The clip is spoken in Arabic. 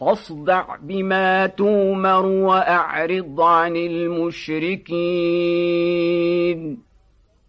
فاصدع بما تومر وأعرض عن المشركين.